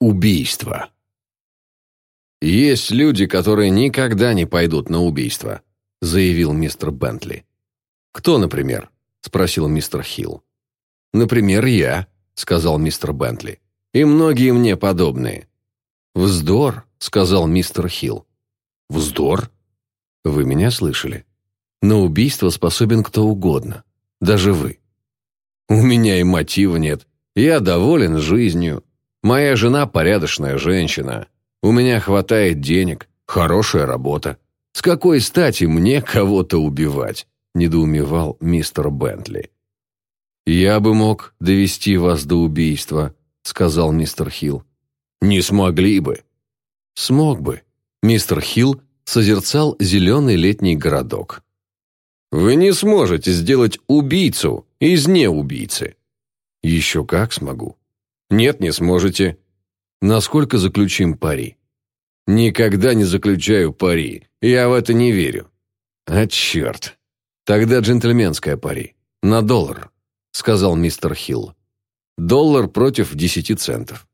Убийство. «Есть люди, которые никогда не пойдут на убийство», заявил мистер Бентли. «Кто, например?» спросил мистер Хилл. «Например, я», сказал мистер Бентли. «И многие мне подобные». «Вздор», сказал мистер Хилл. «Вздор?» «Вы меня слышали? На убийство способен кто угодно, даже вы». «У меня и мотива нет. Я доволен жизнью. Моя жена порядочная женщина. У меня хватает денег, хорошая работа. С какой стати мне кого-то убивать?» – недоумевал мистер Бентли. «Я бы мог довести вас до убийства», – сказал мистер Хилл. «Не смогли бы». «Смог бы». Мистер Хилл созерцал зеленый летний городок. «Вы не сможете сделать убийцу из неубийцы». «Еще как смогу. Нет, не сможете. Насколько заключим пари? Никогда не заключаю пари. Я в это не верю. А черт. Тогда джентльменская пари. На доллар, сказал мистер Хилл. Доллар против десяти центов.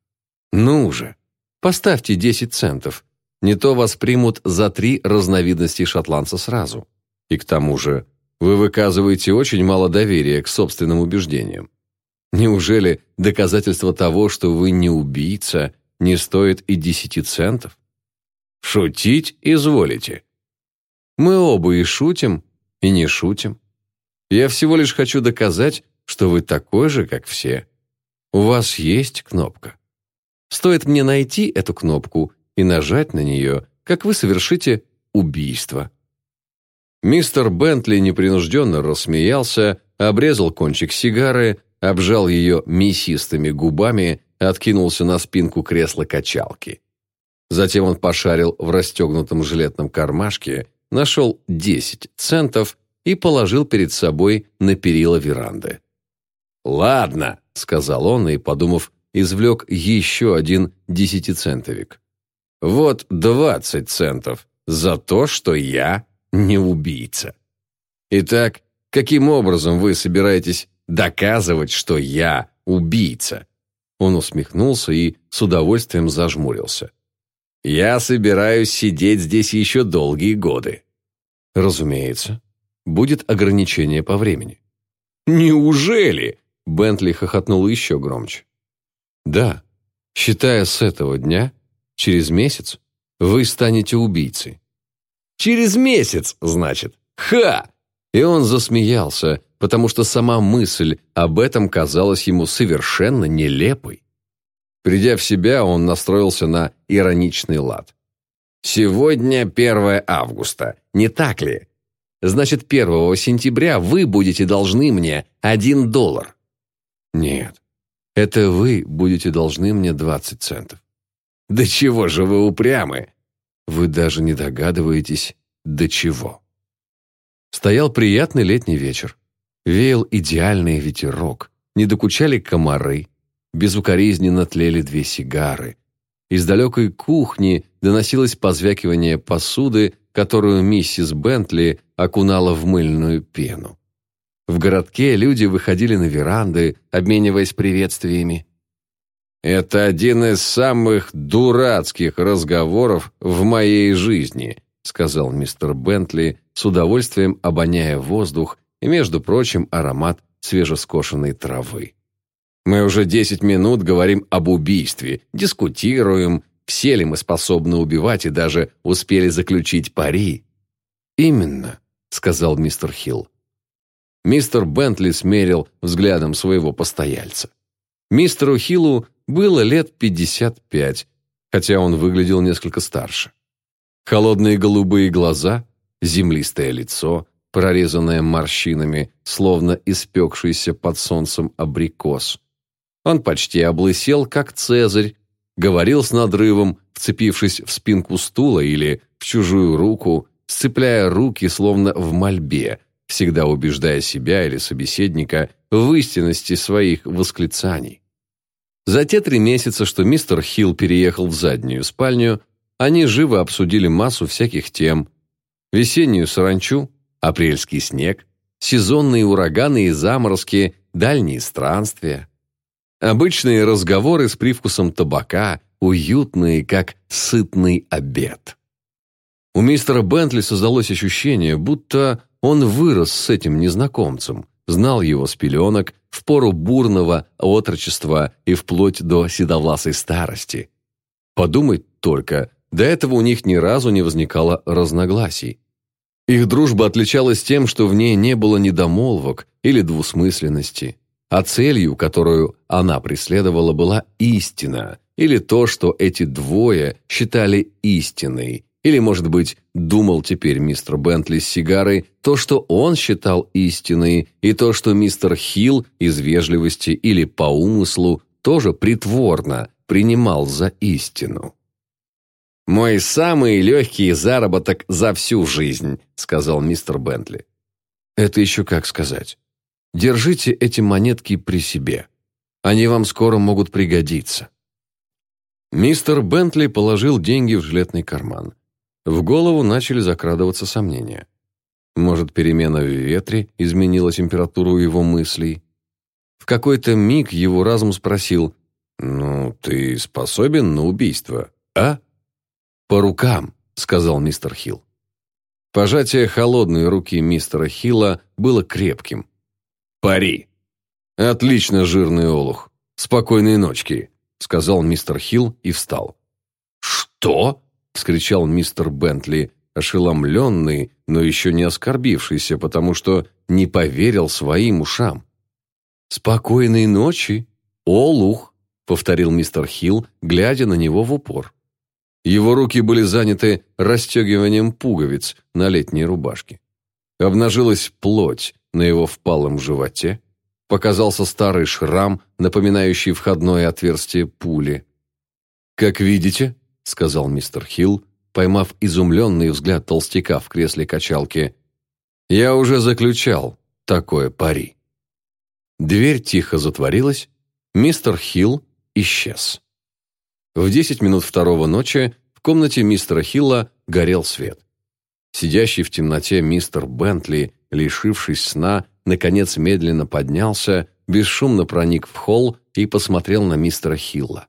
Ну уже. Поставьте десять центов. Не то вас примут за три разновидности шотландца сразу. И к тому же вы выказываете очень мало доверия к собственным убеждениям. Неужели доказательство того, что вы не убийца, не стоит и десяти центов? Шутить изволите. Мы оба и шутим, и не шутим. Я всего лишь хочу доказать, что вы такой же, как все. У вас есть кнопка. Стоит мне найти эту кнопку и нажать на нее, как вы совершите убийство. Мистер Бентли непринужденно рассмеялся, обрезал кончик сигары, обжал ее мясистыми губами, откинулся на спинку кресла-качалки. Затем он пошарил в расстегнутом жилетном кармашке, нашел 10 центов и положил перед собой на перила веранды. «Ладно», — сказал он и, подумав, извлек еще один десятицентовик. «Вот двадцать центов за то, что я не убийца. Итак, каким образом вы собираетесь доказывать, что я убийца». Он усмехнулся и с удовольствием зажмурился. «Я собираюсь сидеть здесь еще долгие годы». «Разумеется. Будет ограничение по времени». «Неужели?» – Бентли хохотнул еще громче. «Да. Считая с этого дня, через месяц вы станете убийцей». «Через месяц, значит? Ха!» И он засмеялся, потому что сама мысль об этом казалась ему совершенно нелепой. Придя в себя, он настроился на ироничный лад. «Сегодня 1 августа, не так ли? Значит, 1 сентября вы будете должны мне один доллар». «Нет, это вы будете должны мне 20 центов». «Да чего же вы упрямы?» «Вы даже не догадываетесь, до чего». Стоял приятный летний вечер. Веял идеальный ветерок, не докучали комары, безукоризненно тлели две сигары. Из далекой кухни доносилось позвякивание посуды, которую миссис Бентли окунала в мыльную пену. В городке люди выходили на веранды, обмениваясь приветствиями. «Это один из самых дурацких разговоров в моей жизни», сказал мистер Бентли, с удовольствием обоняя воздух и, между прочим, аромат свежескошенной травы. Мы уже десять минут говорим об убийстве, дискутируем, все ли мы способны убивать и даже успели заключить пари. «Именно», — сказал мистер Хилл. Мистер Бентли смерил взглядом своего постояльца. Мистеру Хиллу было лет пятьдесят пять, хотя он выглядел несколько старше. Холодные голубые глаза, землистое лицо, прорезанное морщинами, словно испекшийся под солнцем абрикос. Он почти облысел, как Цезарь, говорил с надрывом, вцепившись в спинку стула или в чужую руку, сцепляя руки, словно в мольбе, всегда убеждая себя или собеседника в истинности своих восклицаний. За те три месяца, что мистер Хилл переехал в заднюю спальню, они живо обсудили массу всяких тем. Весеннюю саранчу, апрельский снег, сезонные ураганы и заморозки, дальние странствия. Обычные разговоры с привкусом табака, уютные, как сытный обед. У мистера Бентли создалось ощущение, будто он вырос с этим незнакомцем, знал его с пеленок в пору бурного отрочества и вплоть до седовласой старости. Подумать только, до этого у них ни разу не возникало разногласий. Их дружба отличалась тем, что в ней не было недомолвок или двусмысленности, а целью, которую она преследовала, была истина, или то, что эти двое считали истиной, или, может быть, думал теперь мистер Бентли с сигарой, то, что он считал истиной, и то, что мистер Хилл из вежливости или по умыслу тоже притворно принимал за истину. «Мой самый легкий заработок за всю жизнь», — сказал мистер Бентли. «Это еще как сказать. Держите эти монетки при себе. Они вам скоро могут пригодиться». Мистер Бентли положил деньги в жилетный карман. В голову начали закрадываться сомнения. Может, перемена в ветре изменила температуру его мыслей? В какой-то миг его разум спросил, «Ну, ты способен на убийство, а?» «По рукам», — сказал мистер Хилл. Пожатие холодной руки мистера Хилла было крепким. «Пари!» «Отлично, жирный олух. Спокойной ночки», — сказал мистер Хилл и встал. «Что?» — вскричал мистер Бентли, ошеломленный, но еще не оскорбившийся, потому что не поверил своим ушам. «Спокойной ночи, олух», — повторил мистер Хилл, глядя на него в упор. Его руки были заняты расстегиванием пуговиц на летней рубашке. Обнажилась плоть на его впалом животе, показался старый шрам, напоминающий входное отверстие пули. «Как видите», — сказал мистер Хилл, поймав изумленный взгляд толстяка в кресле качалки, «я уже заключал такое пари». Дверь тихо затворилась, мистер Хилл исчез. В десять минут второго ночи в комнате мистера Хилла горел свет. Сидящий в темноте мистер Бентли, лишившись сна, наконец медленно поднялся, бесшумно проник в холл и посмотрел на мистера Хилла.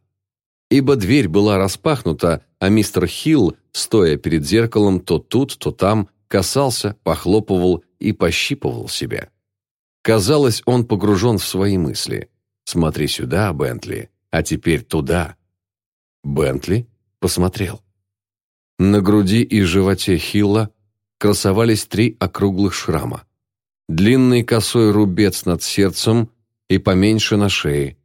Ибо дверь была распахнута, а мистер Хилл, стоя перед зеркалом, то тут, то там, касался, похлопывал и пощипывал себя. Казалось, он погружен в свои мысли. «Смотри сюда, Бентли, а теперь туда, Бентли посмотрел. На груди и животе Хилла красовались три округлых шрама. Длинный косой рубец над сердцем и поменьше на шее,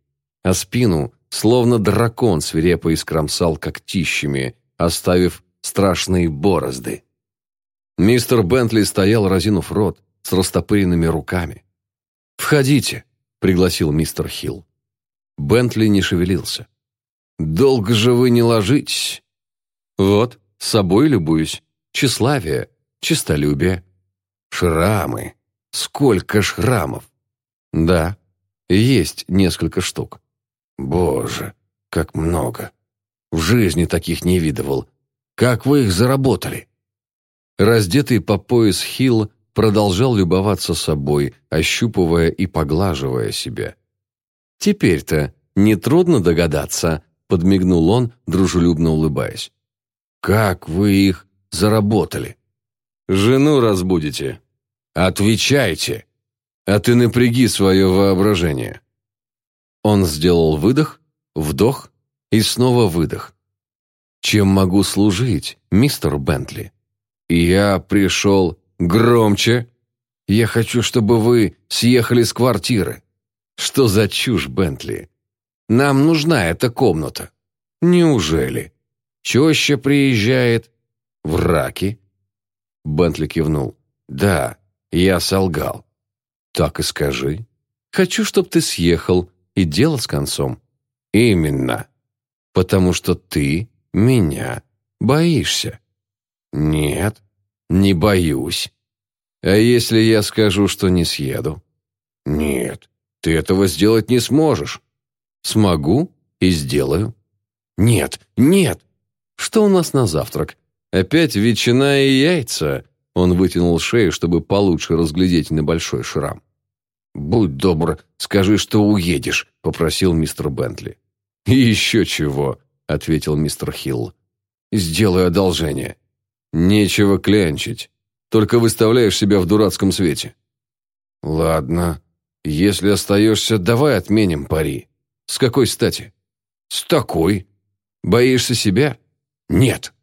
а спину, словно дракон, свирепо искромсал когтищами, оставив страшные борозды. Мистер Бентли стоял, разинув рот, с растопыренными руками. «Входите», — пригласил мистер Хилл. Бентли не шевелился. Долго же вы не ложитесь. Вот, с собой любуюсь. Тщеславие, честолюбие. Шрамы. Сколько шрамов? Да, есть несколько штук. Боже, как много. В жизни таких не видывал. Как вы их заработали? Раздетый по пояс Хилл продолжал любоваться собой, ощупывая и поглаживая себя. Теперь-то нетрудно догадаться, подмигнул он, дружелюбно улыбаясь. «Как вы их заработали?» «Жену разбудите». «Отвечайте!» «А ты напряги свое воображение». Он сделал выдох, вдох и снова выдох. «Чем могу служить, мистер Бентли?» «Я пришел громче. Я хочу, чтобы вы съехали с квартиры». «Что за чушь, Бентли? Нам нужна эта комната». «Неужели? Теща приезжает?» «В раки?» Бентли кивнул. «Да, я солгал». «Так и скажи. Хочу, чтоб ты съехал, и дело с концом». «Именно. Потому что ты меня боишься». «Нет, не боюсь». «А если я скажу, что не съеду?» «Нет, ты этого сделать не сможешь». Смогу и сделаю. Нет, нет. Что у нас на завтрак? Опять ветчина и яйца? Он вытянул шею, чтобы получше разглядеть небольшой шрам. «Будь добр, скажи, что уедешь», — попросил мистер Бентли. «Еще чего», — ответил мистер Хилл. «Сделай одолжение. Нечего клянчить. Только выставляешь себя в дурацком свете». «Ладно. Если остаешься, давай отменим пари. С какой стати?» «С такой. Боишься себя?» «Нет».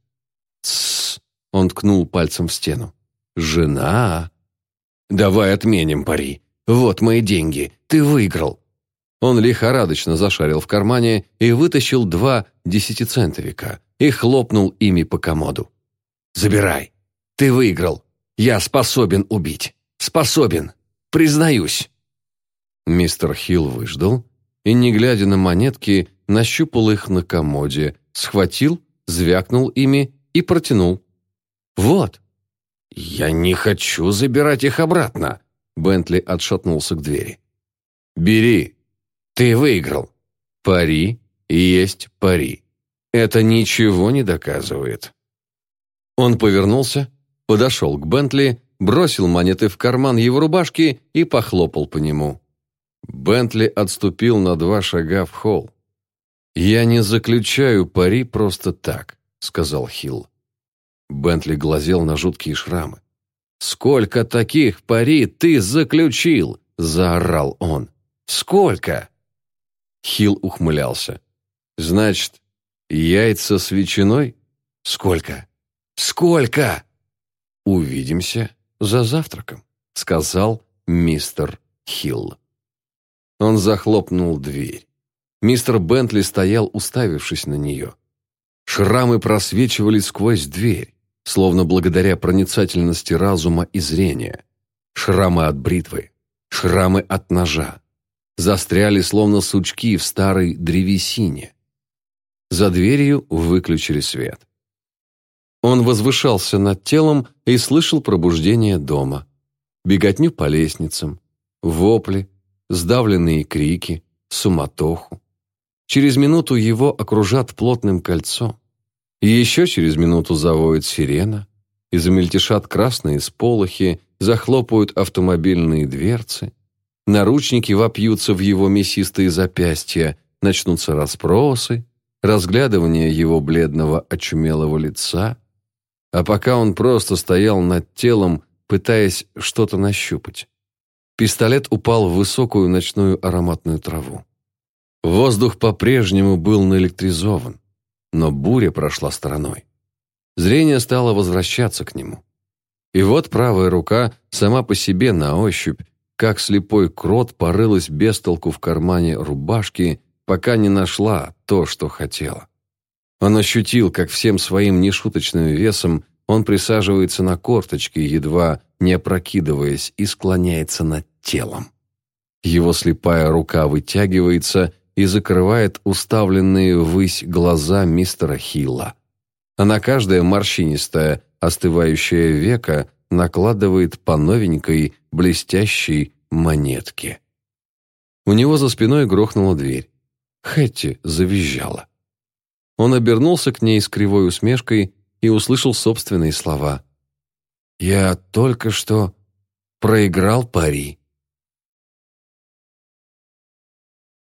«Тссс», — он ткнул пальцем в стену. «Жена». «Давай отменим пари. Вот мои деньги. Ты выиграл». Он лихорадочно зашарил в кармане и вытащил два десятицентовика и хлопнул ими по комоду. «Забирай. Ты выиграл. Я способен убить. Способен. Признаюсь». Мистер Хилл выждал и, не глядя на монетки, нащупал их на комоде, схватил, звякнул ими и протянул. «Вот». «Я не хочу забирать их обратно», — Бентли отшатнулся к двери. «Бери», ты выиграл. Пари есть пари. Это ничего не доказывает. Он повернулся, подошел к Бентли, бросил монеты в карман его рубашки и похлопал по нему. Бентли отступил на два шага в холл. «Я не заключаю пари просто так», — сказал Хилл. Бентли глазел на жуткие шрамы. «Сколько таких пари ты заключил?» — заорал он. «Сколько?» Хил ухмылялся. «Значит, яйца с ветчиной? Сколько? Сколько?» «Увидимся за завтраком», — сказал мистер Хилл. Он захлопнул дверь. Мистер Бентли стоял, уставившись на нее. Шрамы просвечивали сквозь дверь, словно благодаря проницательности разума и зрения. Шрамы от бритвы, шрамы от ножа, застряли словно сучки в старой древесине. За дверью выключили свет. Он возвышался над телом и слышал пробуждение дома. Беготню по лестницам, вопли, сдавленные крики, суматоху. Через минуту его окружат плотным кольцом. И еще через минуту завоет сирена, и замельтешат красные сполохи, захлопают автомобильные дверцы, наручники вопьются в его мясистые запястья, начнутся расспросы, разглядывание его бледного очумелого лица, а пока он просто стоял над телом, пытаясь что-то нащупать. Пистолет упал в высокую ночную ароматную траву. Воздух по-прежнему был наэлектризован, но буря прошла стороной. Зрение стало возвращаться к нему. И вот правая рука сама по себе на ощупь как слепой крот порылась без толку в кармане рубашки, пока не нашла то, что хотела. Он ощутил, как всем своим нешуточным весом он присаживается на корточки, едва не опрокидываясь, и склоняется над телом. Его слепая рука вытягивается и закрывает уставленные ввысь глаза мистера Хилла. А на каждое морщинистое, остывающее веко накладывает по новенькой, блестящей монетке. У него за спиной грохнула дверь. Хэтти завизжала. Он обернулся к ней с кривой усмешкой и услышал собственные слова. «Я только что проиграл пари».